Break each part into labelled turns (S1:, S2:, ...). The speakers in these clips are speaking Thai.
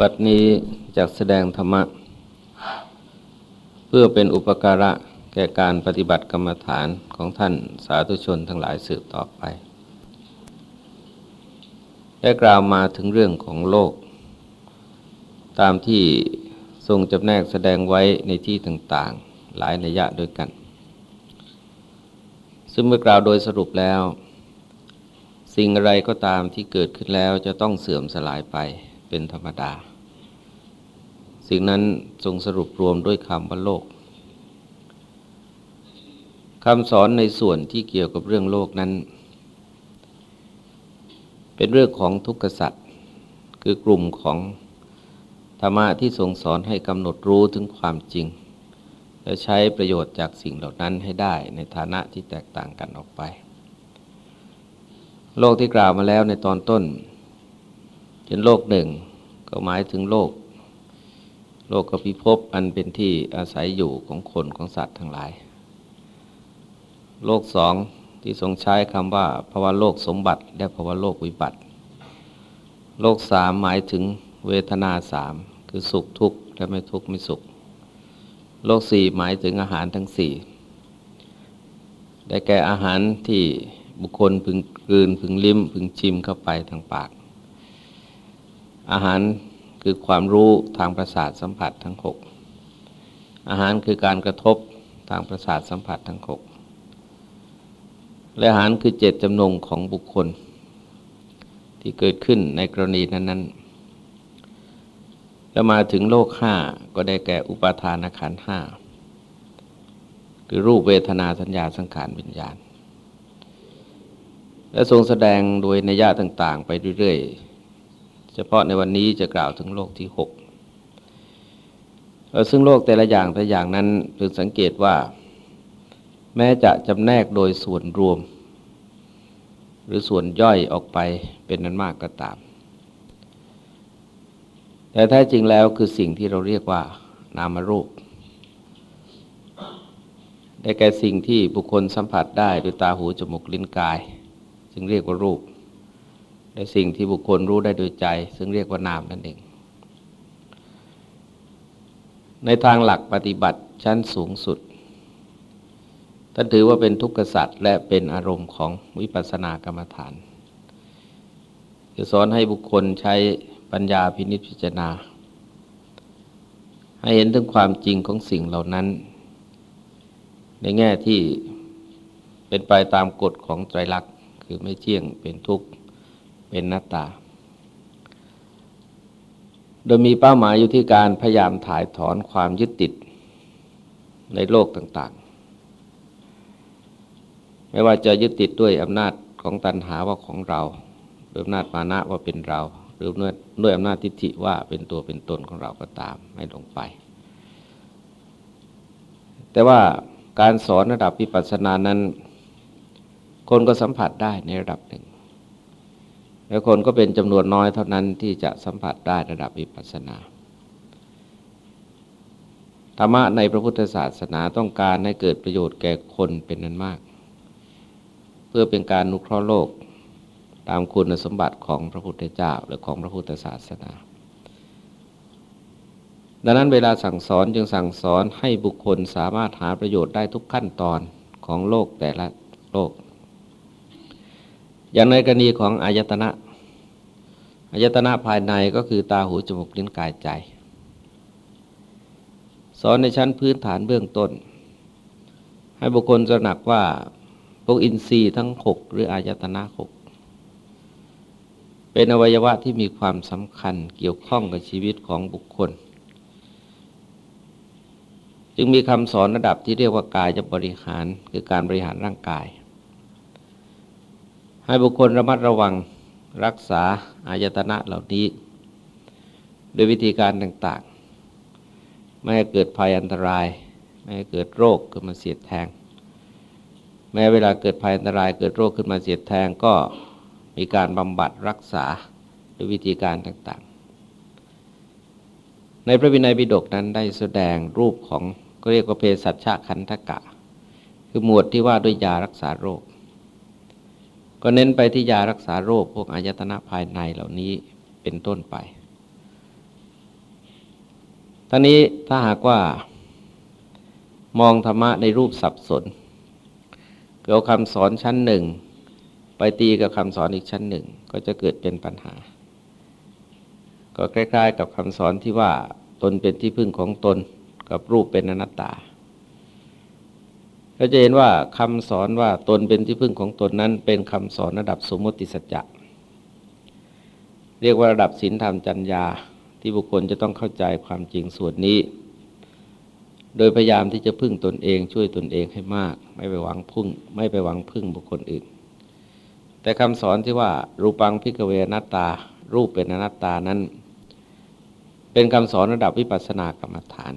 S1: บัดนี้จากแสดงธรรมะ เพื่อเป็นอุปการะแก่การปฏิบัติกรรมฐานของท่านสาธุชนทั้งหลายสืบต่อไป ได้กล่าวมาถึงเรื่องของโลก ตามที่ทรงจำแนกแสดงไว้ในที่ต่างๆ หลายนัยยะด้วยกัน ซึ่งเมื่อกล่าวโดยสรุปแล้ว สิ่งอะไรก็ตามที่เกิดขึ้นแล้วจะต้องเสื่อมสลายไป เป็นธรรมดา สิ่งนั้นทรงสรุปรวมด้วยคำว่าโลกคำสอนในส่วนที่เกี่ยวกับเรื่องโลกนั้น เป็นเรื่องของทุกขสัตว์คือกลุ่มของธรรมะที่ทรงสอนให้กำหนดรู้ถึงความจริง และใช้ประโยชน์จากสิ่งเหล่านั้นให้ได้ในฐานะที่แตกต่างกันออกไป โลกที่กล่าวมาแล้วในตอนต้น เป็นโลกหนึ่ง ก็หมายถึงโลก โลกกพิภพอันเป็นที่อาศัยอยู่ของคนของสัตว์ทั้งหลาย โลกสองที่ทรงใช้คำว่าภาวะโลกสมบัติและภาวะโลกวิบัติ โลกสามหมายถึงเวทนาสามคือสุขทุกข์และไม่ทุกข์ไม่สุข โลกสี่หมายถึงอาหารทั้งสี่ได้แก่อาหารที่บุคคลพึงกลืนพึงลิ้มพึงชิมเข้าไปทางปาก อาหารคือความรู้ทางประสาทสัมผัสทั้งหกอาหารคือการกระทบทางประสาทสัมผัสทั้งหกและอาหารคือเจตจำนงของบุคคล ที่เกิดขึ้นในกรณีนั้นๆ แล้วมาถึงโลกห้าก็ได้แก่อุปาทานขันห้าคือรูปเวทนาสัญญาสังขารวิญญาณ และทรงแสดงโดยนัยยะต่าง ๆ ไปเรื่อยๆ เฉพาะในวันนี้จะกล่าวถึงโลกที่หกซึ่งโลกแต่ละอย่างแต่อย่างนั้นพึงสังเกตว่า แม้จะจำแนกโดยส่วนรวม หรือส่วนย่อยออกไปเป็นนั้นมากก็ตาม แต่แท้จริงแล้วคือสิ่งที่เราเรียกว่านามรูปได้แก่สิ่งที่บุคคลสัมผัสได้ด้วยตาหูจมูกลิ้นกาย จึงเรียกว่ารูป ในสิ่งที่บุคคลรู้ได้โดยใจ ซึ่งเรียกว่านามนั่นเอง ในทางหลักปฏิบัติชั้นสูงสุด ท่านถือว่าเป็นทุกขสัตว์และเป็นอารมณ์ของวิปัสสนากรรมฐานจะสอนให้บุคคลใช้ปัญญาพินิจพิจารณา ให้เห็นถึงความจริงของสิ่งเหล่านั้น ในแง่ที่เป็นไปตามกฎของไตรลักษณ์คือไม่เที่ยงเป็นทุกข์ เป็นหน้าตา โดยมีเป้าหมายอยู่ที่การพยายามถ่ายถอนความยึดติดในโลกต่างๆ ไม่ว่าจะยึดติดด้วยอำนาจของตัณหาว่าของเราด้วยอำนาจมานะว่าเป็นเรา หรือด้วยอำนาจทิฏฐิว่าเป็นตัวเป็นตนของเราก็ตามไม่ลงไป แต่ว่าการสอนระดับวิปัสสนานั้น คนก็สัมผัสได้ในระดับหนึ่ง แล้วคนก็เป็นจำนวนน้อยเท่านั้นที่จะสัมผัสได้ระดับวิปัสสนา ธรรมะในพระพุทธศาสนาต้องการให้เกิดประโยชน์แก่คนเป็นนั้นมาก เพื่อเป็นการนุเคราะห์โลกตามคุณสมบัติของพระพุทธเจ้าและของพระพุทธศาสนา ดังนั้นเวลาสั่งสอนจึงสั่งสอนให้บุคคลสามารถหาประโยชน์ได้ทุกขั้นตอนของโลกแต่ละโลก อย่างในกรณีของอายตนะอายตนะภายในก็คือตาหูจมูกลิ้นกายใจ สอนในชั้นพื้นฐานเบื้องต้น ให้บุคคลตระหนักว่าพวกอินทรีย์ทั้งหกหรืออายตนะหกเป็นอวัยวะที่มีความสำคัญเกี่ยวข้องกับชีวิตของบุคคล จึงมีคำสอนระดับที่เรียกว่ากายจะบริหารคือการบริหารร่างกาย ให้บุคคลระมัดระวังรักษาอายตนะเหล่านี้ โดยวิธีการต่างๆ ไม่ให้เกิดภัยอันตราย ไม่ให้เกิดโรคขึ้นมาเสียดแทง แม้เวลาเกิดภัยอันตราย เกิดโรคขึ้นมาเสียดแทงก็มีการบำบัดรักษาด้วยวิธีการต่างๆ ในพระวินัยบิดกนั้นได้แสดงรูปของก็เรียกว่าเพศสัชชะคันธกะ คือหมวดที่ว่าด้วยยารักษาโรค ก็เน้นไปที่ยารักษาโรคพวกอายตนะภายในเหล่านี้เป็นต้นไปท่านี้ถ้าหากว่ามองธรรมะในรูปสับสนเกี่ยวคำสอนชั้นหนึ่ง ไปตีกับคำสอนอีกชั้นหนึ่ง ก็จะเกิดเป็นปัญหา ก็คล้ายๆ กับคำสอนที่ว่าตนเป็นที่พึ่งของตนกับรูปเป็นอนัตตา ก็จะเห็นว่าคำสอนว่าตนเป็นที่พึ่งของตนนั้น เป็นคำสอนระดับสมมติสัจจะเรียกว่าระดับศีลธรรมจัญญาที่บุคคลจะต้องเข้าใจความจริงส่วนนี้ โดยพยายามที่จะพึ่งตนเองช่วยตนเองให้มาก ไม่ไปหวังพึ่ง ไม่ไปหวังพึ่งบุคคลอื่น แต่คำสอนที่ว่า รูปังพิกเวนัตตา รูปเป็นอนัตตานั้น เป็นคำสอนระดับวิปัสสนากรรมฐาน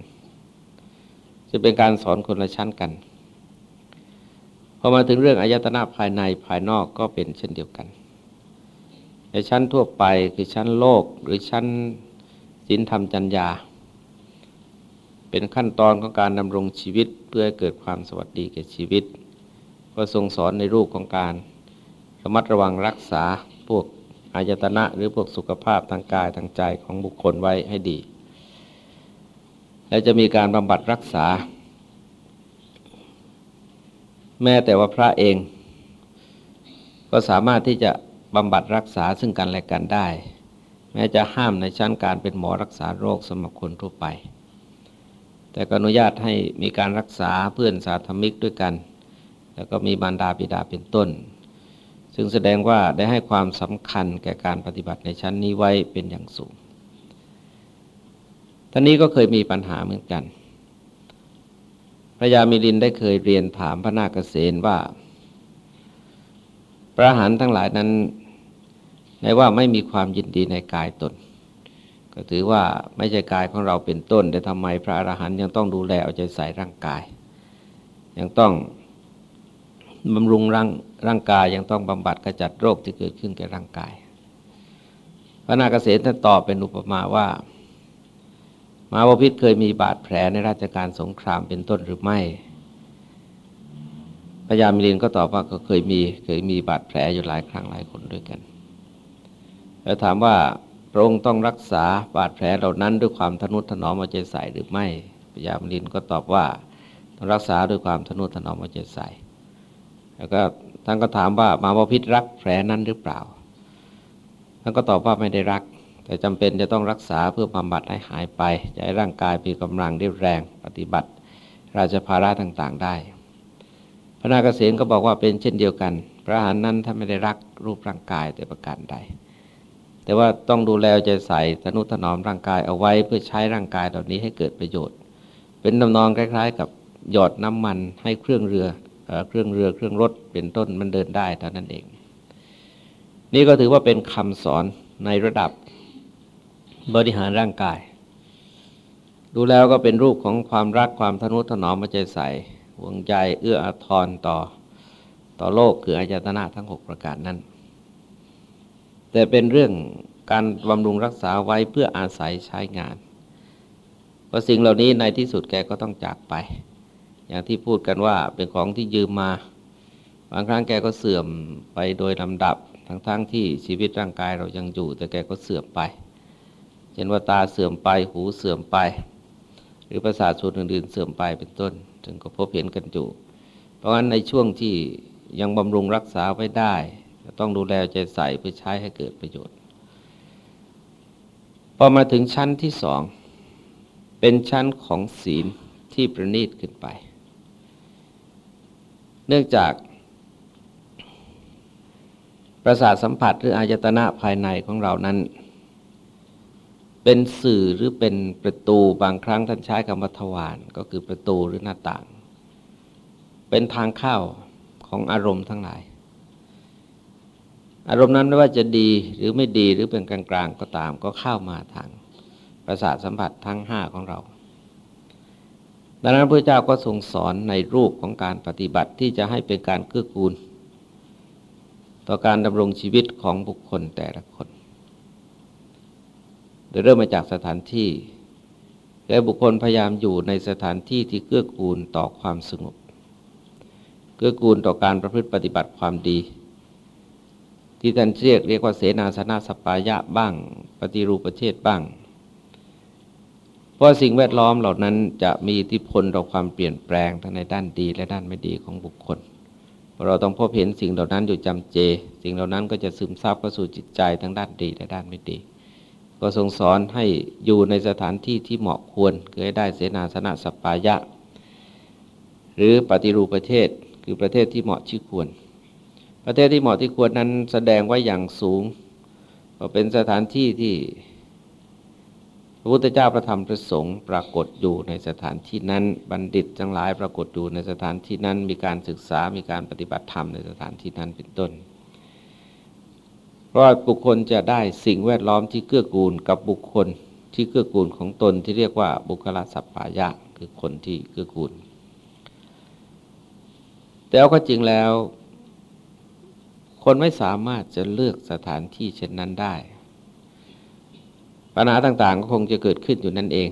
S1: จะเป็นการสอนคนละชั้นกัน อมาถึงเรื่องอายตนะภายในภายนอกก็เป็นเช่นเดียวกัน ในชั้นทั่วไปคือชั้นโลกหรือชั้นศีลธรรมจัญญา เป็นขั้นตอนของการดำรงชีวิตเพื่อให้เกิดความสวัสดีแก่ชีวิต ก็ทรงสอนในรูปของการระมัดระวังรักษาพวกอายตนะหรือพวกสุขภาพทางกายทางใจของบุคคลไว้ให้ดี และจะมีการบำบัดรักษา แม้แต่ว่าพระเอง ก็สามารถที่จะบำบัดรักษาซึ่งกันและกันได้ แม้จะห้ามในชั้นการเป็นหมอรักษาโรคสำหรับคนทั่วไป แต่ก็อนุญาตให้มีการรักษาเพื่อนสาธมิกด้วยกัน แล้วก็มีบรรดาบิดาเป็นต้น ซึ่งแสดงว่าได้ให้ความสำคัญแก่การปฏิบัติในชั้นนี้ไว้เป็นอย่างสูงท่านนี้ก็เคยมีปัญหาเหมือนกัน พระยามิลินได้เคยเรียนถามพระนาคเษนว่า พระหันทั้งหลายนั้นในว่าไม่มีความยินดีในกายตน ก็ถือว่าไม่ใช่กายของเราเป็นต้น แต่ทำไมพระอรหันยังต้องดูแลเอาใจใส่ร่างกาย ยังต้องบำรุงร่างร่างกายยังต้องบำบัดกระจัดโรคที่เกิดขึ้นแก่ร่างกาย พระนาคเษตรท่านตอบเป็นอุปมาว่า มาวพิษเคยมีบาดแผลในราชการสงครามเป็นต้นหรือไม่พญามิลินก็ตอบว่าก็เคยมีเคยมีบาดแผลอยู่หลายครั้งหลายคนด้วยกัน แล้วถามว่าพระองค์ต้องรักษาบาดแผลเหล่านั้นด้วยความทนุถนอมเอาใจใส่หรือไม่พญามิลินก็ตอบว่าต้องรักษาด้วยความทนุถนอมเอาใจใส่ แล้วก็ท่านก็ถามว่ามาบพิษรักแผลนั้นหรือเปล่าท่านก็ตอบว่าไม่ได้รัก แต่จำเป็นจะต้องรักษาเพื่อบำบัดให้หายไปจะให้ร่างกายมีกำลังได้แรง ปฏิบัติ ราชภาระต่างๆ ได้ พระนาคเษนก็บอกว่าเป็นเช่นเดียวกัน พระหานนั้นท่านไม่ได้รักรูปร่างกายแต่ประการใด แต่ว่าต้องดูแลใจใส่ทนุถนอมร่างกายเอาไว้เพื่อใช้ร่างกายเหล่านี้ให้เกิดประโยชน์ เป็นนำนองคล้าย ๆ กับหยอดน้ำมันให้เครื่องเรือเครื่องเรือเครื่องรถเป็นต้นมันเดินได้เท่านั้นเอง นี่ก็ถือว่าเป็นคำสอนในระดับ บริหารร่างกาย ดูแล้วก็เป็นรูปของความรักความทนุถนอมใจใส่ห่วงใจเอื้ออาทรต่อต่อโลกคืออายตนะทั้ง6ประการนั้น แต่เป็นเรื่องการบำรุงรักษาไว้เพื่ออาศัยใช้งานเพราะสิ่งเหล่านี้ในที่สุดแกก็ต้องจากไป อย่างที่พูดกันว่าเป็นของที่ยืมมา บางครั้งแกก็เสื่อมไปโดยลำดับ ทั้งๆทที่ชีวิตร่างกายเรายังอยู่ แต่แกก็เสื่อมไป เช่นว่าตาเสื่อมไปหูเสื่อมไป หรือประสาทส่วนอื่นๆเสื่อมไปเป็นต้นถึงก็พบเห็นกันอยู่ เพราะฉะนั้นในช่วงที่ยังบำรุงรักษาไว้ได้ต้องดูแลใจใส่เพื่อใช้ให้เกิดประโยชน์ พอมาถึงชั้นที่สอง เป็นชั้นของศีลที่ประณีตขึ้นไป เนื่องจาก ประสาทสัมผัสหรืออายตนะภายในของเรานั้น เป็นสื่อหรือเป็นประตูบางครั้งท่านใช้คำว่าทวารก็คือประตูหรือหน้าต่าง เป็นทางเข้าของอารมณ์ทั้งหลาย อารมณ์นั้นไม่ว่าจะดีหรือไม่ดีหรือเป็นกลางๆก็ตาม ก็เข้ามาทางประสาทสัมผัสทั้งห้าของเราดังนั้นพระเจ้าก็ทรงสอนในรูปของการปฏิบัติที่จะให้เป็นการเกื้อกูล ต่อการดำรงชีวิตของบุคคลแต่ละคน โดยเริ่มมาจากสถานที่ และบุคคลพยายามอยู่ในสถานที่ที่เกื้อกูลต่อความสงบ เกื้อกูลต่อการประพฤติปฏิบัติความดี ที่ท่านเรียกเรียกว่าเสนาสนะสปายะบ้าง ปฏิรูปประเทศบ้าง เพราะสิ่งแวดล้อมเหล่านั้นจะมีอิทธิพลต่อความเปลี่ยนแปลงทั้งในด้านดีและด้านไม่ดีของบุคคลเราต้องพบเห็นสิ่งเหล่านั้นอยู่จำเจ สิ่งเหล่านั้นก็จะซึมซาบเข้าสู่จิตใจทั้งด้านดีและด้านไม่ดี ก็ทรงสอนให้อยู่ในสถานที่ที่เหมาะควรคือให้ได้เสนาสนะสัปปายะ หรือปฏิรูปประเทศคือประเทศที่เหมาะที่ควร ประเทศที่เหมาะที่ควรนั้นแสดงไว้อย่างสูงว่าเป็นสถานที่ที่พระพุทธเจ้าประธรรมประสงค์ปรากฏอยู่ในสถานที่นั้นบัณฑิตทั้งหลายปรากฏอยู่ในสถานที่นั้นมีการศึกษามีการปฏิบัติธรรมในสถานที่นั้นเป็นต้น ราะบุคคลจะได้สิ่งแวดล้อมที่เกื้อกูลกับบุคคลที่เกื้อกูลของตนที่เรียกว่าบุคลาสัพพายะคือคนที่เกื้อกูล แต่เอาก็จริงแล้ว คนไม่สามารถจะเลือกสถานที่เช่นนั้นได้ ปัญหาต่างๆก็คงจะเกิดขึ้นอยู่นั่นเอง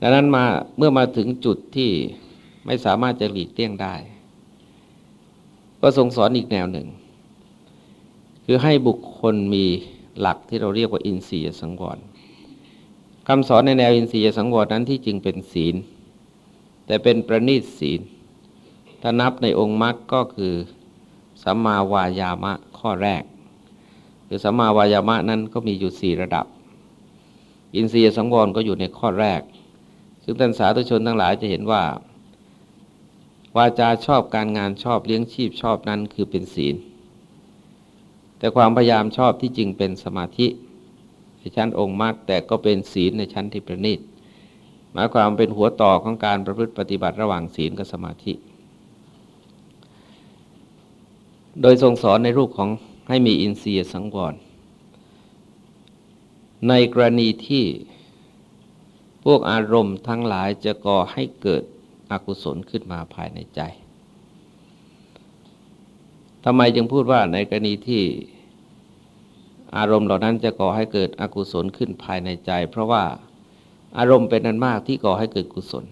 S1: ดังนั้นมาเมื่อมาถึงจุดที่ไม่สามารถจะหลีกเลี่ยงได้ ก็ทรงสอนอีกแนวหนึ่ง คือให้บุคคลมีหลักที่เราเรียกว่าอินทรียสังวรคำสอนในแนวอินทรียสังวรนั้นที่จริงเป็นศีล แต่เป็นประณีตศีล ถ้านับในองค์มรรคก็คือสัมมาวายามะข้อแรก คือสัมมาวายามะนั้นก็มีอยู่สี่ระดับ อินทรียสังวรก็อยู่ในข้อแรก ซึ่งท่านสาธุชนทั้งหลายจะเห็นว่า วาจาชอบการงานชอบเลี้ยงชีพชอบนั้นคือเป็นศีล แต่ความพยายามชอบที่จริงเป็นสมาธิในชั้นองค์มรรคแต่ก็เป็นศีลในชั้นที่ประณีตหมายความเป็นหัวต่อของการประพฤติปฏิบัติระหว่างศีลกับสมาธิ โดยทรงสอนในรูปของให้มีอินทรียสังวร ในกรณีที่พวกอารมณ์ทั้งหลายจะก่อให้เกิดอกุศลขึ้นมาภายในใจ ทำไมจึงพูดว่าในกรณีที่อารมณ์เหล่านั้นจะก่อให้เกิดอกุศลขึ้นภายในใจ เพราะว่าอารมณ์เป็นนันมากที่ก่อให้เกิดกุศล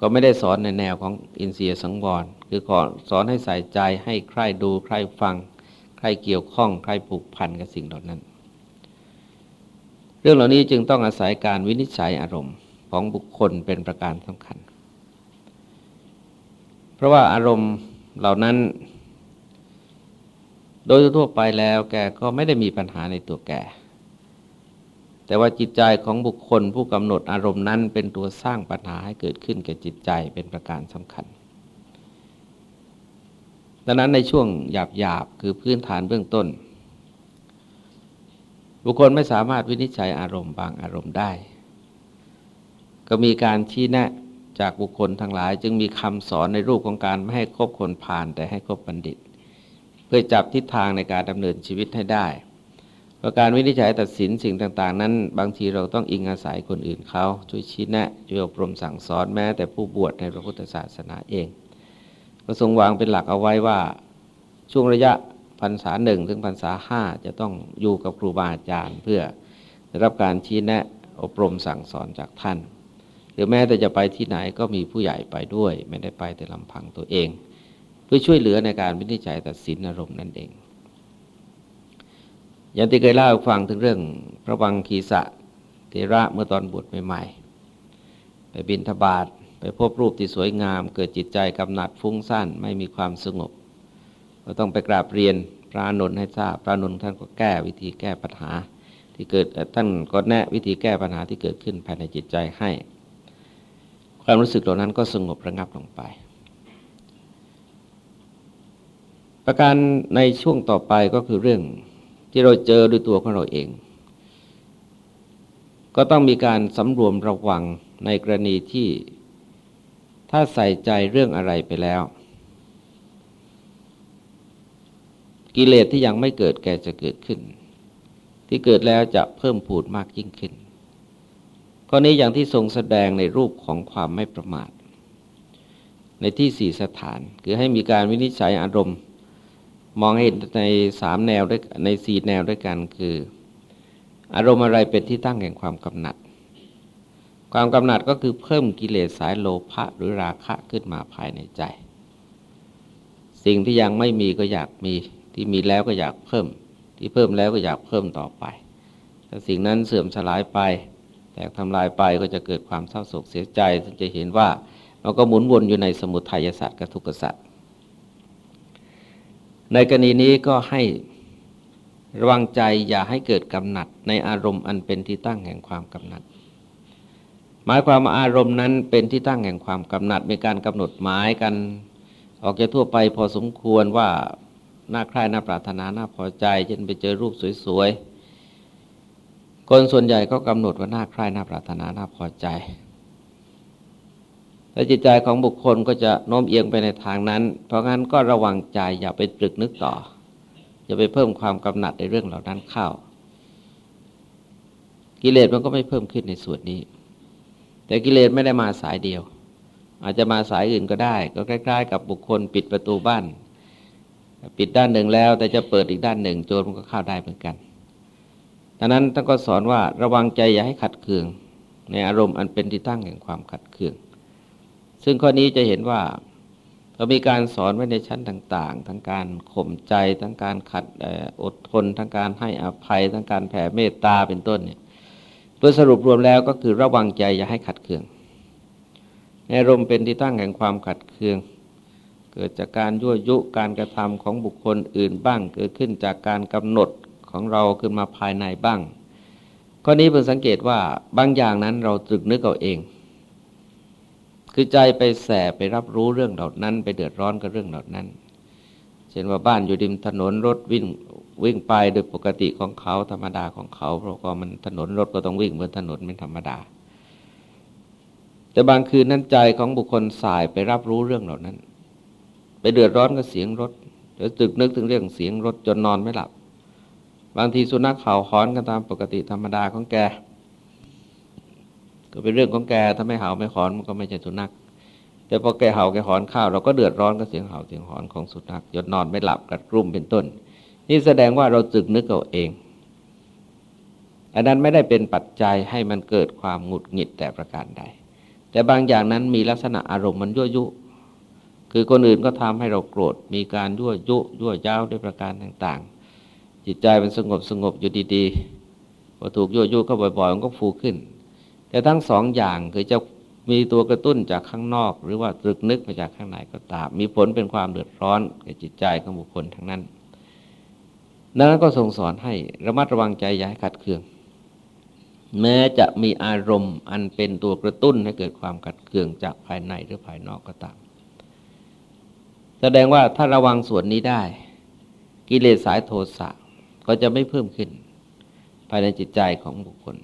S1: ก็ไม่ได้สอนในแนวของอินเสียสังวรคือขอสอนให้ใส่ใจให้ใครดูใครฟัง ใครเกี่ยวข้อง ใครผูกพันกับสิ่งเหล่านั้น เรื่องเหล่านี้จึงต้องอาศัยการวินิจฉัยอารมณ์ของบุคคลเป็นประการสำคัญ เพราะว่าอารมณ์เหล่านั้น โดยทั่วไปแล้วแกก็ไม่ได้มีปัญหาในตัวแก แต่ว่าจิตใจของบุคคลผู้กำหนดอารมณ์นั้น เป็นตัวสร้างปัญหาให้เกิดขึ้นแก่จิตใจเป็นประการสำคัญ ดังนั้นในช่วงหยาบหยาบคือพื้นฐานเบื้องต้น บุคคลไม่สามารถวินิจฉัยอารมณ์บางอารมณ์ได้ ก็มีการชี้แนะจากบุคคลทั้งหลาย จึงมีคำสอนในรูปของการไม่ให้คบคนผ่านแต่ให้คบบัณฑิต พื่อจับทิศทางในการดำเนินชีวิตให้ได้เพระการวินิจฉัยตัดสินสิ่งต่าง ๆ นั้น บางทีเราต้องอิงอาศัยคนอื่นเขาช่วยชี้แนะช่วยอบรมสั่งสอนแม้แต่ผู้บวชในพระพุทธศาสนาเองก็ทรงวางเป็นหลักเอาไว้ว่าช่วงระยะพรรษาหนึ่งถึงพรรษาห้าจะต้องอยู่กับครูบาอาจารย์ เพื่อได้รับการชี้แนะอบรมสั่งสอนจากท่าน หรือแม้แต่จะไปที่ไหนก็มีผู้ใหญ่ไปด้วย ไม่ได้ไปแต่ลำพังตัวเอง พื่อช่วยเหลือในการวินิจฉัยตัดสินอารมณ์นั่นเอง อย่างที่เคยเล่าฟังถึงเรื่องพระวังคีสะเทระเมื่อตอนบวชใหม่ๆ ไปบินทบาทไปพบรูปที่สวยงาม เกิดจิตใจกำหนัดฟุ้งซ่านไม่มีความสงบ ก็ต้องไปกราบเรียนพระนนท์ให้ทราบพระนนท์ท่านก็แก้วิธีแก้ปัญหาที่เกิดท่านก็แนะวิธีแก้ปัญหาที่เกิดขึ้นภายในจิตใจให้ ความรู้สึกเหล่านั้นก็สงบระงับลงไป ประการในช่วงต่อไปก็คือเรื่องที่เราเจอด้วยตัวของเราเอง ก็ต้องมีการสำรวมระวังในกรณีที่ถ้าใส่ใจเรื่องอะไรไปแล้ว กิเลสที่ยังไม่เกิดแก่จะเกิดขึ้น ที่เกิดแล้วจะเพิ่มพูดมากยิ่งขึ้นข้อนี้อย่างที่ทรงแสดงในรูปของความไม่ประมาท ในที่สี่สถาน คือให้มีการวินิจฉัยอารมณ์ มองเห็นในสามแนวด้วยในสี่แนวด้วยกันคือ อารมณ์อะไรเป็นที่ตั้งแห่งความกำหนัด ความกำหนัดก็คือเพิ่มกิเลสสายโลภะหรือราคะขึ้นมาภายในใจ สิ่งที่ยังไม่มีก็อยากมีที่มีแล้วก็อยากเพิ่ม ที่เพิ่มแล้วก็อยากเพิ่มต่อไปถ้าสิ่งนั้นเสื่อมสลายไป แตกทำลายไปก็จะเกิดความเศร้าโศกเสียใจซึ่งจะเห็นว่ามันก็หมุนวนอยู่ในสมุทัยศาสตว์กับทุกขศาสตว์ ในกรณีนี้ก็ให้ระวังใจอย่าให้เกิดกำหนัดในอารมณ์อันเป็นที่ตั้งแห่งความกำหนัด หมายความว่าอารมณ์นั้นเป็นที่ตั้งแห่งความกำหนัดมีการกำหนดหมายกันออกจะทั่วไปพอสมควรว่าน่าใคร่น่าปรารถนาน่าพอใจเช่นไปเจอรูปสวยๆคนส่วนใหญ่ก็กำหนดว่าน่าใคร่น่าปรารถนาน่าพอใจ และจิตใจของบุคคลก็จะโน้มเอียงไปในทางนั้น เพราะงั้นก็ระวังใจอย่าไปตรึกนึกต่อ อย่าไปเพิ่มความกำหนัดในเรื่องเหล่านั้นเข้า กิเลสมันก็ไม่เพิ่มขึ้นในส่วนนี้ แต่กิเลสไม่ได้มาสายเดียว อาจจะมาสายอื่นก็ได้ ก็คล้ๆกับบุคคลปิดประตูบ้าน ปิดด้านหนึ่งแล้ว แต่จะเปิดอีกด้านหนึ่งโจรมันก็เข้าได้เหมือนกันดังนั้นท่านก็สอนว่าระวังใจอย่าให้ขัดเคือง ในอารมณ์อันเป็นที่ตั้งแห่งความขัดเคือง ซึ่งข้อนี้จะเห็นว่าเรามีการสอนไว้ในชั้นต่าง ๆ ทั้งการข่มใจ ทั้งการขัดอดทน ทั้งการให้อภัย ทั้งการแผ่เมตตาเป็นต้นเนี่ยโดยสรุปรวมแล้วก็คือระวังใจอย่าให้ขัดเคืองในรมเป็นที่ตั้งแห่งความขัดเคือง เกิดจากการยั่วยุการกระทำของบุคคลอื่นบ้าง เกิดขึ้นจากการกำหนดของเราขึ้นมาภายในบ้าง ข้อนี้เพิ่งสังเกตว่าบางอย่างนั้นเราตรึกนึกเอาเอง คือใจไปแสบไปรับรู้เรื่องเหล่านั้น ไปเดือดร้อนกับเรื่องเหล่านั้น เช่นว่าบ้านอยู่ริมถนนรถวิ่งวิ่งไปโดยปกติของเขาธรรมดาของเขา เพราะว่ามันถนนรถก็ต้องวิ่งบนถนนเป็นธรรมดา แต่บางคืนนั้นใจของบุคคลสายไปรับรู้เรื่องเหล่านั้น ไปเดือดร้อนกับเสียงรถเดี๋ยวตึกนึกถึงเรื่องเสียงรถจนนอนไม่หลับ บางทีสุนัขเห่าหอนกันตามปกติธรรมดาของแก ก็เป็นเรื่องของแกถ้าไม่เห่าไม่หอนมันก็ไม่ใช่สุนัขแต่พอแกเห่าแกหอนข้าวเราก็เดือดร้อนกับเสียงเห่าเสียงหอนของสุนัขจนนอนไม่หลับกัดกรุ่มเป็นต้น นี่แสดงว่าเราจึกนึกเอาเองอันนั้นไม่ได้เป็นปัจจัยให้มันเกิดความหงุดหงิดแต่ประการใด แต่บางอย่างนั้นมีลักษณะอารมณ์มันยั่วยุ คือคนอื่นก็ทำให้เราโกรธ มีการยั่วยุยั่วย้าวด้วยประการต่างๆ จิตใจมันสงบสงบอยู่ดีๆพอถูกยั่วยุก็บ่อยๆ มันก็ฟูขึ้น แต่ทั้งสองอย่างคือจะมีตัวกระตุ้นจากข้างนอก หรือว่าตรึกนึกมาจากข้างในก็ตาม มีผลเป็นความเดือดร้อนแก่จิตใจของบุคคลทั้งนั้น ดังนั้นก็ทรงสอนให้ระมัดระวังใจอย่าให้ขัดเคือง แม้จะมีอารมณ์อันเป็นตัวกระตุ้นให้เกิดความขัดเคืองจากภายในหรือภายนอกก็ตาม แสดงว่าถ้าระวังส่วนนี้ได้ กิเลสสายโทสะก็จะไม่เพิ่มขึ้น ภายในจิตใจของบุคคล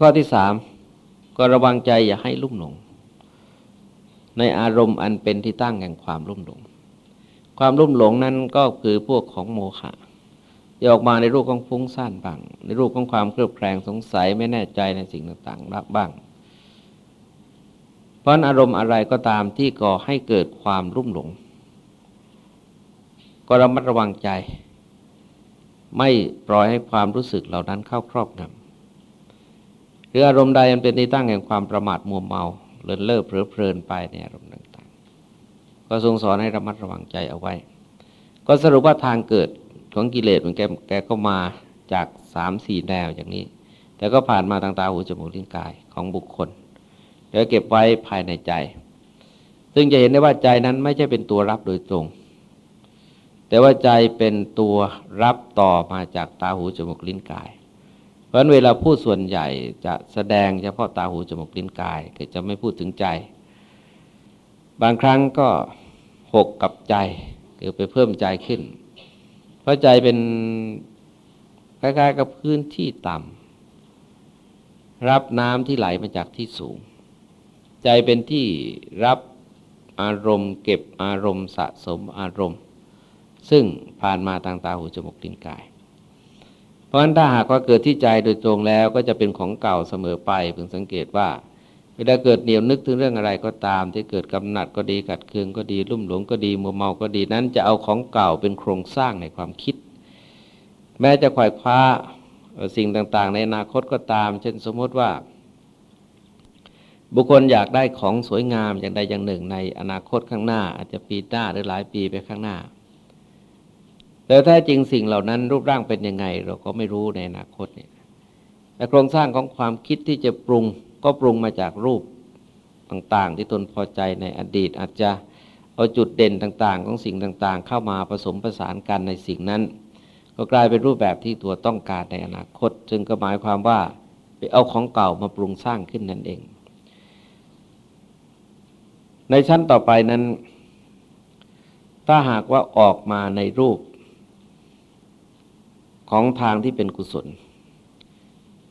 S1: ข้อที่สามก็ระวังใจอย่าให้ลุ่มหลง ในอารมณ์อันเป็นที่ตั้งแห่งความลุ่มหลง ความลุ่มหลงนั้นก็คือพวกของโมฆะที่ออกมาในรูปของฟุ้งซ่านบ้าง ในรูปของความเครือบแคลงสงสัยไม่แน่ใจในสิ่งต่างๆบ้าง เพราะอารมณ์อะไรก็ตามที่ก่อให้เกิดความรุ่มหลง ก็ระมัดระวังใจ ไม่ปล่อยให้ความรู้สึกเหล่านั้นเข้าครอบงำ หรืออารมณ์ใดมันเป็นที่ตั้งแห่งความประมาทมัวเมาเลินเล่อเพลิดเพลินไปในอารมณ์ต่างๆ ก็ทรงสอนให้ระมัดระวังใจเอาไว้ ก็สรุปว่าทางเกิดของกิเลสมันแกแกก็มาจากสามสี่แนวอย่างนี้ แต่ก็ผ่านมาทางตาหูจมูกลิ้นกายของบุคคล แล้วเก็บไว้ภายในใจ ซึ่งจะเห็นได้ว่าใจนั้นไม่ใช่เป็นตัวรับโดยตรง แต่ว่าใจเป็นตัวรับต่อมาจากตาหูจมูกลิ้นกาย เพราะเวลาพูดส่วนใหญ่จะแสดงเฉพาะตาหูจมูกลิ้นกายก็จะไม่พูดถึงใจ บางครั้งก็หกกับใจคือไปเพิ่มใจขึ้น เพราะใจเป็นคล้ายๆกับพื้นที่ต่ำรับน้ำที่ไหลมาจากที่สูง ใจเป็นที่รับอารมณ์ เก็บอารมณ์สะสมอารมณ์ ซึ่งผ่านมาทางตาหูจมูกลิ้นกาย ราะฉะนั้นถ้าหากว่าเกิดที่ใจโดยตรงแล้วก็จะเป็นของเก่าเสมอไปเพิ่งสังเกตว่า เวลาเกิดเหนียวนึกถึงเรื่องอะไรก็ตาม ที่เกิดกำหนัดก็ดีกัดเคืองก็ดีลุ่มหลงก็ดีมัวเมาก็ดีนั้นจะเอาของเก่าเป็นโครงสร้างในความคิด แม้จะขวายคว้าสิ่งต่างๆ ในอนาคตก็ตาม เช่นสมมติว่า บุคคลอยากได้ของสวยงามอย่างใดอย่างหนึ่งในอนาคตข้างหน้า อาจจะปีหน้าหรือหลายปีไปข้างหน้า แต่แท้จริงสิ่งเหล่านั้นรูปร่างเป็นยังไง เราก็ไม่รู้ในอนาคตเนี่ยแต่โครงสร้างของความคิดที่จะปรุงก็ปรุงมาจากรูปต่างๆ ที่ตนพอใจในอดีต อาจจะเอาจุดเด่นต่างๆ ของสิ่งต่างๆ เข้ามาผสมผสานกันในสิ่งนั้น ก็กลายเป็นรูปแบบที่ตัวต้องการในอนาคต จึงก็หมายความว่าไปเอาของเก่ามาปรุงสร้างขึ้นนั่นเอง ในชั้นต่อไปนั้น ถ้าหากว่าออกมาในรูป ของทางที่เป็นกุศล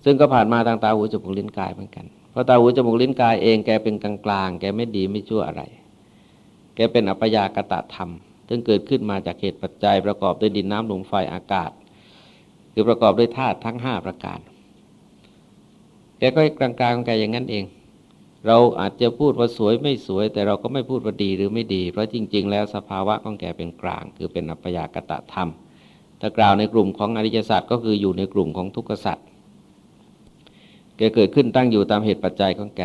S1: ซึ่งก็ผ่านมาทางตาหูจมูกลิ้นกายเหมือนกัน เพราะตาหูจมูกลิ้นกายเองแกเป็นกลางๆแกไม่ดีไม่ชั่วอะไร แกเป็นอัปยากตะธรรม ซึ่งเกิดขึ้นมาจากเหตุปัจจัยประกอบด้วยดินน้ำลมไฟอากาศ คือประกอบด้วยธาตุทั้งห้าประการ แกก็กลางๆของแกอย่างนั้นเอง เราอาจจะพูดว่าสวยไม่สวย แต่เราก็ไม่พูดว่าดีหรือไม่ดี เพราะจริง ๆ แล้วสภาวะของแกเป็นกลาง คือเป็นอัปยากตะธรรม ถ้ากล่าวในกลุ่มของอริยสัจก็คืออยู่ในกลุ่มของทุกขสัจแกเกิดขึ้นตั้งอยู่ตามเหตุปัจจัยของแก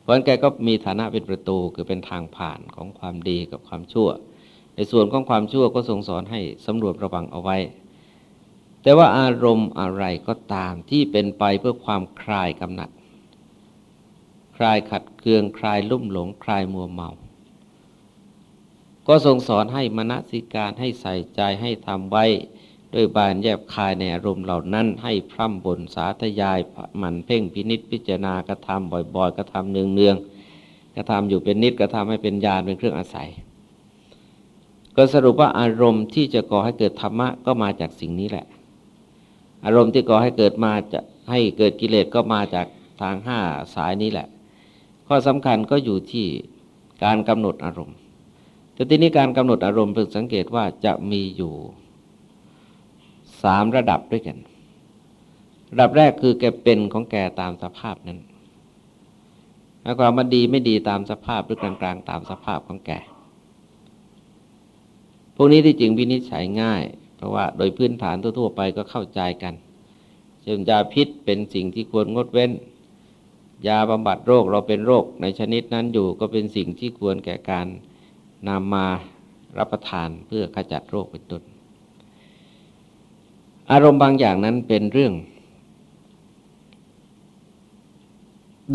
S1: เพราะนั้นแกก็มีฐานะเป็นประตูคือเป็นทางผ่านของความดีกับความชั่ว ในส่วนของความชั่วก็ทรงสอนให้สำรวจระวังเอาไว้ แต่ว่าอารมณ์อะไรก็ตามที่เป็นไปเพื่อความคลายกำหนัด คลายขัดเคืองคลายลุ่มหลงคลายมัวเมาก็ทรงสอนให้มณสิการให้ใส่ใจให้ทำไว้ ด้วยบานแยบคายในอารมณ์เหล่านั้น ให้พร่ำบนสาธยายมันเพ่งพินิษพิจารณากระทำบ่อยๆกระทำเนืองๆกระทำอยู่เป็นนิดกระทำให้เป็นญาณเป็นเครื่องอาศัย ก็สรุปว่าอารมณ์ที่จะก่อให้เกิดธรรมะก็มาจากสิ่งนี้แหละ อารมณ์ที่ก่อให้เกิดมาจะให้เกิดกิเลสก็มาจากทางห้าสายนี้แหละ ข้อสำคัญก็อยู่ที่การกำหนดอารมณ์แต่ทีนี้การกำหนดอารมณ์เพิ่งสังเกตว่าจะมีอยู่ สามระดับด้วยกัน ระดับแรกคือแกเป็นของแกตามสภาพนั้นหมายความว่าดีไม่ดีตามสภาพหรือกลางๆตามสภาพของแก พวกนี้ที่จริงวินิจฉัยง่าย เพราะว่าโดยพื้นฐานทั่วๆไปก็เข้าใจกัน เช่นยาพิษเป็นสิ่งที่ควรงดเว้น ยาบำบัดโรคเราเป็นโรคในชนิดนั้นอยู่ก็เป็นสิ่งที่ควรแก่การนำมารับประทานเพื่อขจัดโรคเป็นต้น อารมณ์บางอย่างนั้นเป็นเรื่อง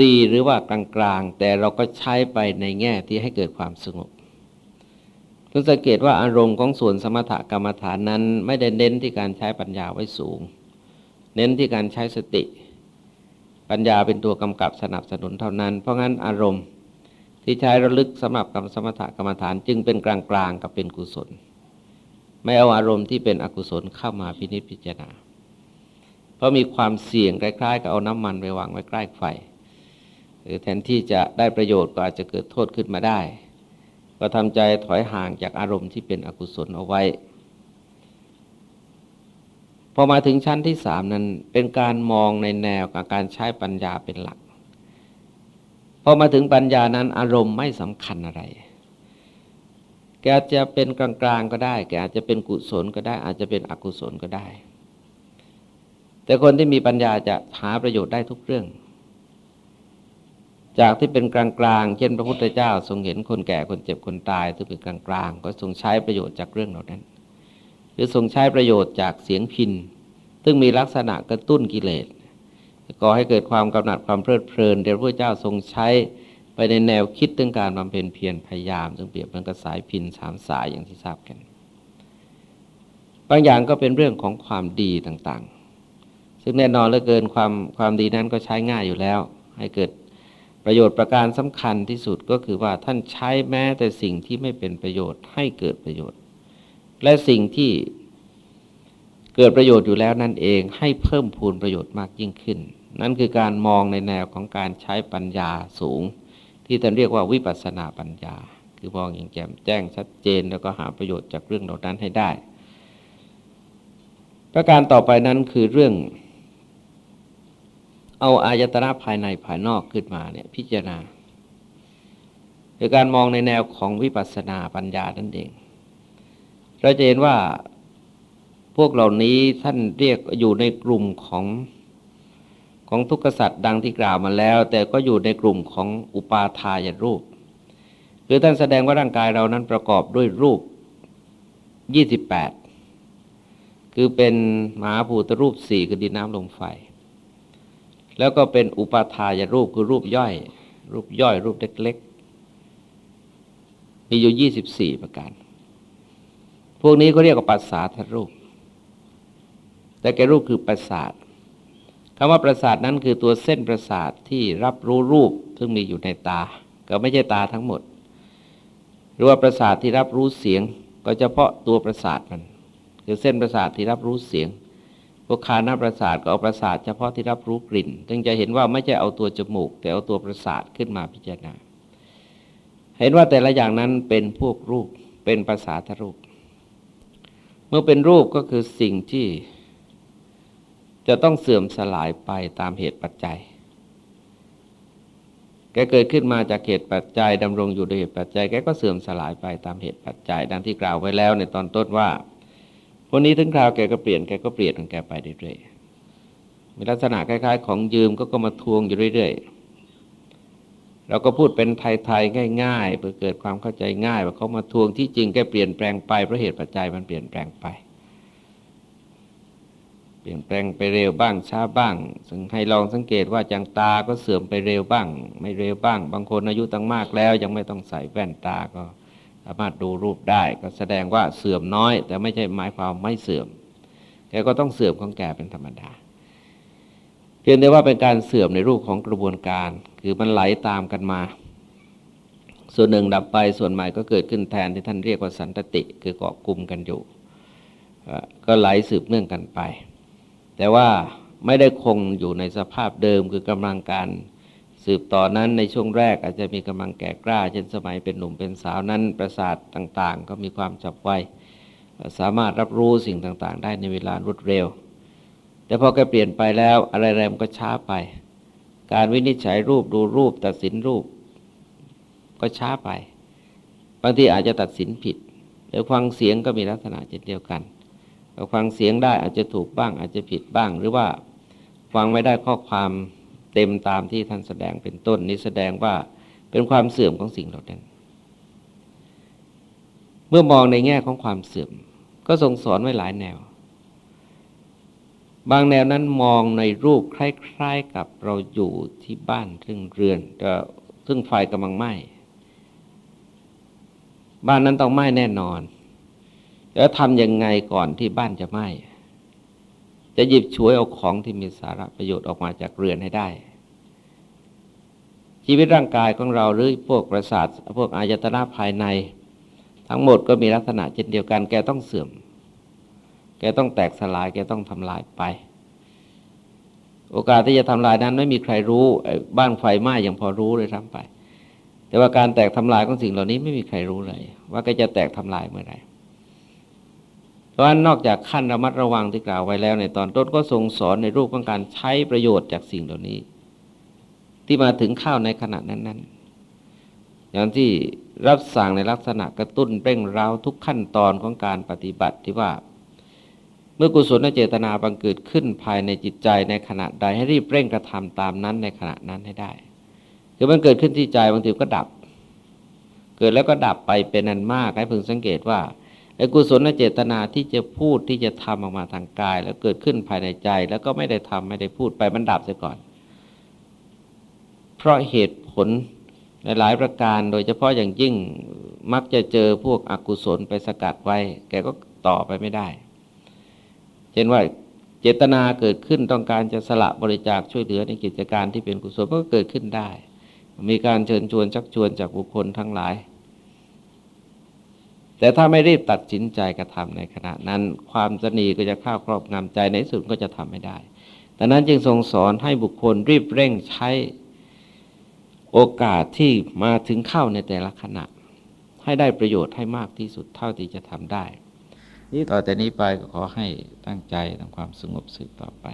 S1: ดีหรือว่ากลางๆ แต่เราก็ใช้ไปในแง่ที่ให้เกิดความสงบเพิ่งสังเกตว่าอารมณ์ของส่วนสมถกรรมฐานนั้น ไม่ได้เน้นที่การใช้ปัญญาไว้สูง เน้นที่การใช้สติ ปัญญาเป็นตัวกำกับสนับสนุนเท่านั้น เพราะงั้นอารมณ์ที่ใช้ระลึกสำหรับกรรมสมถกรรมฐานจึงเป็นกลางๆกับเป็นกุศล ไม่เอาอารมณ์ที่เป็นอกุศลเข้ามาพินิจพิจารณา เพราะมีความเสี่ยงคล้ายๆกับเอาน้ำมันไปวางไว้ใกล้ไฟ หรือแทนที่จะได้ประโยชน์ก็อาจจะเกิดโทษขึ้นมาได้ ก็ทำใจถอยห่างจากอารมณ์ที่เป็นอกุศลเอาไว้ พอมาถึงชั้นที่สามนั้นเป็นการมองในแนวกับการใช้ปัญญาเป็นหลัก พอมาถึงปัญญานั้นอารมณ์ไม่สำคัญอะไร แกจะเป็นกลางๆก็ได้ แกอาจจะเป็นกุศลก็ได้ อาจจะเป็นอกุศลก็ได้ แต่คนที่มีปัญญาจะหาประโยชน์ได้ทุกเรื่อง จากที่เป็นกลางๆ เช่นพระพุทธเจ้า ทรงเห็นคนแก่คนเจ็บคนตายที่เป็นกลางๆ ก็ทรงใช้ประโยชน์จากเรื่องเหล่านั้น หรือทรงใช้ประโยชน์จากเสียงพินซึ่งมีลักษณะกระตุ้นกิเลสก่อให้เกิดความกำหนัดความเพลิดเพลินเดี๋ยวพระเจ้าทรงใช้ ไปในแนวคิดถึงการบำเพ็ญเพียรพยายาม ซึ่งเปรียบเหมือนกับสายพินสามสายอย่างที่ทราบกัน บางอย่างก็เป็นเรื่องของความดีต่างๆ ซึ่งแน่นอนเหลือเกินความความดีนั้นก็ใช้ง่ายอยู่แล้ว ให้เกิดประโยชน์ประการสำคัญที่สุดก็คือว่าท่านใช้แม้แต่สิ่งที่ไม่เป็นประโยชน์ให้เกิดประโยชน์ และสิ่งที่เกิดประโยชน์อยู่แล้วนั่นเองให้เพิ่มพูนประโยชน์มากยิ่งขึ้น นั่นคือการมองในแนวของการใช้ปัญญาสูง ที่ท่านเรียกว่าวิปัสนาปัญญา คือมองอย่างแจ่มแจ้งชัดเจน แล้วก็หาประโยชน์จากเรื่องเหล่านั้นให้ได้ ประการต่อไปนั้นคือเรื่อง เอาอายตนะภายในภายนอกขึ้นมาเนี่ยพิจารณาคือการมองในแนวของวิปัสสนาปัญญานั่นเอง เราจะเห็นว่าพวกเหล่านี้ท่านเรียกอยู่ในกลุ่มของ ของทุกขสัตว์ดังที่กล่าวมาแล้ว แต่ก็อยู่ในกลุ่มของอุปาทายรูป คือท่านแสดงว่าร่างกายเรานั้นประกอบด้วยรูป 28 คือเป็นมหาภูตรูปสี่คือดินน้ำลมไฟ แล้วก็เป็นอุปาทายรูปคือรูปย่อย รูปย่อยรูปเล็กๆ มีอยู่ยี่สิบสี่ประการ พวกนี้ก็เรียกว่าปัสสาทรูป แต่แกรูปคือประสาท คำว่าประสาทนั้นคือตัวเส้นประสาทที่รับรู้รูปซึ่งมีอยู่ในตา ก็ไม่ใช่ตาทั้งหมด หรือว่าประสาทที่รับรู้เสียง ก็เฉพาะตัวประสาทมัน คือเส้นประสาทที่รับรู้เสียงพวกคานาประสาทก็เอาประสาทเฉพาะที่รับรู้กลิ่นจึงจะเห็นว่าไม่ใช่เอาตัวจมูก แต่เอาตัวประสาทขึ้นมาพิจารณา เห็นว่าแต่ละอย่างนั้นเป็นพวกรูปเป็นภาษาทรูป เมื่อเป็นรูปก็คือสิ่งที่ จะต้องเสื่อมสลายไปตามเหตุปัจจัย แกเกิดขึ้นมาจากเหตุปัจจัยดำรงอยู่โดยเหตุปัจจัยแกก็เสื่อมสลายไปตามเหตุปัจจัย ดังที่กล่าวไว้แล้วในตอนต้นว่าคนนี้ถึงคราวแกก็เปลี่ยนแกก็เปลี่ยนของแกไปเรื่อยๆมีลักษณะคล้าย ๆ ของยืมก็ก็มาทวงอยู่เรื่อยๆเราก็พูดเป็นไทยๆง่าย ๆ เพื่อเกิดความเข้าใจง่ายว่าเขามาทวงที่จริงแกเปลี่ยนแปลงไปเพราะเหตุปัจจัยมันเปลี่ยนแปลงไป เปลี่ยนแปลงไปเร็วบ้างช้าบ้าง ซึ่งให้ลองสังเกตว่าจังตาก็เสื่อมไปเร็วบ้าง ไม่เร็วบ้าง บางคนอายุตั้งมากแล้ว ยังไม่ต้องใส่แว่นตาก็สามารถดูรูปได้ก็แสดงว่าเสื่อมน้อย แต่ไม่ใช่หมายความไม่เสื่อมแกก็ต้องเสื่อมของแกเป็นธรรมดา เพียงแต่ว่าเป็นการเสื่อมในรูปของกระบวนการ คือมันไหลาตามกันมา ส่วนหนึ่งดับไปส่วนใหม่ก็เกิดขึ้นแทนที่ท่านเรียกว่าสันตติ คือเกาะกลุ่มกันอยู่ ก็ไหลสืบเนื่องกันไป แต่ว่าไม่ได้คงอยู่ในสภาพเดิมคือกำลังการสืบต่อนนั้นในช่วงแรกอาจจะมีกำลังแก่กล้า เช่นสมัยเป็นหนุ่มเป็นสาวนั้นประสาทต่างๆ ก็มีความจับไวสามารถรับรู้สิ่งต่างๆ ได้ในเวลารวดเร็ว แต่พอแกเปลี่ยนไปแล้วอะไรๆมันก็ช้าไป การวินิจฉัยรูปดูรูปตัดสินรูป ก็ช้าไป บางทีอาจจะตัดสินผิด หรือฟังเสียงก็มีลักษณะเช่นเดียวกัน ฟังเสียงได้อาจจะถูกบ้าง อาจจะผิดบ้าง หรือว่าฟังไม่ได้ข้อความเต็มตามที่ท่านแสดงเป็นต้นนี้แสดงว่าเป็นความเสื่อมของสิ่งเหล่านั้น เมื่อมองในแง่ของความเสื่อม ก็ทรงสอนไว้หลายแนว บางแนวนั้นมองในรูปคล้าย ๆกับเราอยู่ที่บ้านซึ่งเรือนซึ่งไฟกำลังไหม้บ้านนั้นต้องไหม้แน่นอน แล้วทำยังไงก่อนที่บ้านจะไหม้จะหยิบฉวยเอาของที่มีสาระประโยชน์ออกมาจากเรือนให้ได้ ชีวิตร่างกายของเราหรือพวกประสาทพวกอายตนะภายใน ทั้งหมดก็มีลักษณะเช่นเดียวกัน แกต้องเสื่อม แกต้องแตกสลาย แกต้องทำลายไป โอกาสที่จะทำลายนั้นไม่มีใครรู้บ้านไฟไหม้อยังพอรู้เลยทั้งไป แต่ว่าการแตกทำลายของสิ่งเหล่านี้ไม่มีใครรู้เลย ว่าแกจะแตกทำลายเมื่อไหร่ ราะฉะนั้นนอกจากขั้นระมัดระวังที่กล่าวไว้แล้ว ในตอนต้นก็ทรงสอนในรูปของการใช้ประโยชน์จากสิ่งเหล่านี้ ที่มาถึงข้าวในขณะนั้น ๆ อย่างที่รับสั่งในลักษณะกระตุ้นเร่งเร้าทุกขั้นตอนของการปฏิบัติที่ว่า เมื่อกุศลเจตนาบังเกิดขึ้นภายในจิตใจในขณะใดให้รีบเร่งกระทำตามนั้นในขณะนั้นให้ได้คือมันเกิดขึ้นที่ใจบางทีก็ดับ เกิดแล้วก็ดับไปเป็นนันมากให้พึงสังเกตว่า อกุศลเจตนาที่จะพูดที่จะทำออกมาทางกาย แล้วเกิดขึ้นภายในใจ แล้วก็ไม่ได้ทำไม่ได้พูดไปมันดับเสียก่อน เพราะเหตุผลหลายประการโดยเฉพาะอย่างยิ่งมักจะเจอพวกอกุศลไปสกัดไว้ แกก็ต่อไปไม่ได้ เช่นว่าเจตนาเกิดขึ้นต้องการจะสละบริจาคช่วยเหลือในกิจการที่เป็นกุศลก็เกิดขึ้นได้ มีการเชิญชวนชักชวนจากบุคคลทั้งหลาย แต่ถ้าไม่รีบตัดสินใจกระทำในขณะนั้น ความสนีก็จะข้าวครอบงำใจในสุดก็จะทำไม่ได้ดังนั้นจึงทรงสอนให้บุคคลรีบเร่งใช้โอกาสที่มาถึงเข้าในแต่ละขณะ ให้ได้ประโยชน์ให้มากที่สุดเท่าที่จะทำได้ นี่ต่อแต่นี้ไปก็ขอให้ตั้งใจทำความสงบสืบต่อไป